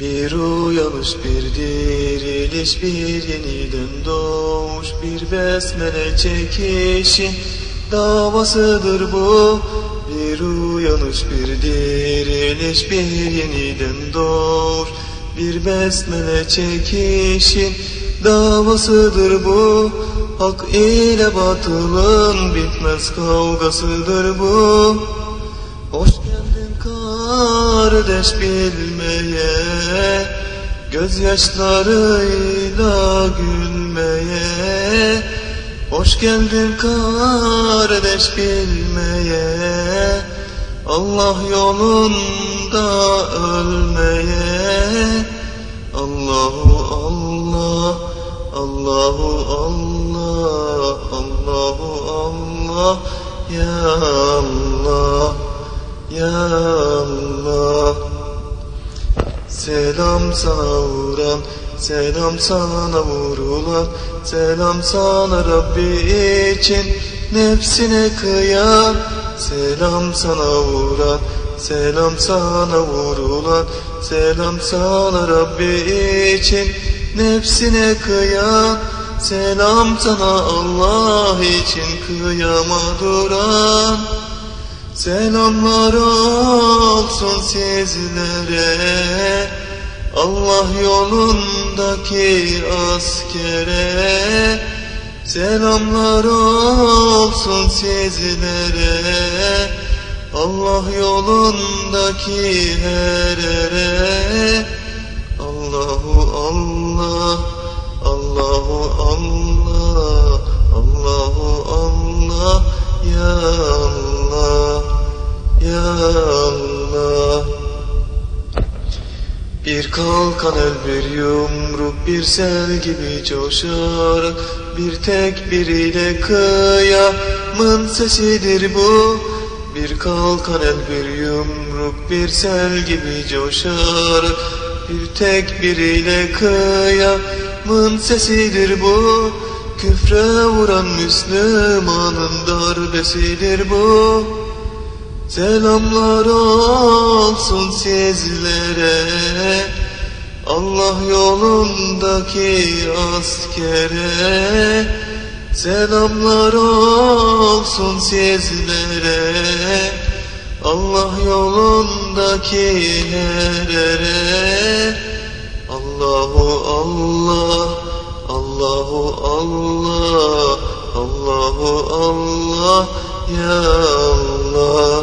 Bir uyanış, bir diriliş, bir yeniden doğuş, bir besmele çekişin davasıdır bu. Bir uyanış, bir diriliş, bir yeniden doğuş, bir besmele çekişin davasıdır bu. Hak ile batılın bitmez kavgasıdır bu. Kardeş bilmeye Gözyaşlarıyla gülmeye. Hoş geldin kardeş bilmeye Allah yolunda ölmeye. Allahu Allah Allahu Allah Allahu Allah Ya Allah Ya Allah Selam sana vuran Selam sana vurulan Selam sana Rabbi için Nefsine kıyan. Selam sana vuran Selam sana vurulan Selam sana Rabbi için Nefsine kıyan. Selam sana Allah için kıyama duran Selamlar olsun sizlere. Allah yolundaki askere. Selamlar olsun sizlere. Allah yolundaki her ere Allahu Allah Allahu Allah Allahu Allah Ya Bir kalkan el bir yumruk bir sel gibi coşarak Bir tek biriyle kıyamın sesidir bu. Bir kalkan el bir yumruk bir sel gibi coşarak Bir tek biriyle kıyamın sesidir bu. Küfre vuran Müslümanın darbesidir bu Selamlar olsun sizlere. Allah yolundaki askere. Selamlar olsun sizlere. Allah yolundaki her ere Allahu Allah Allahu Allah Allahu Allah Ya Allah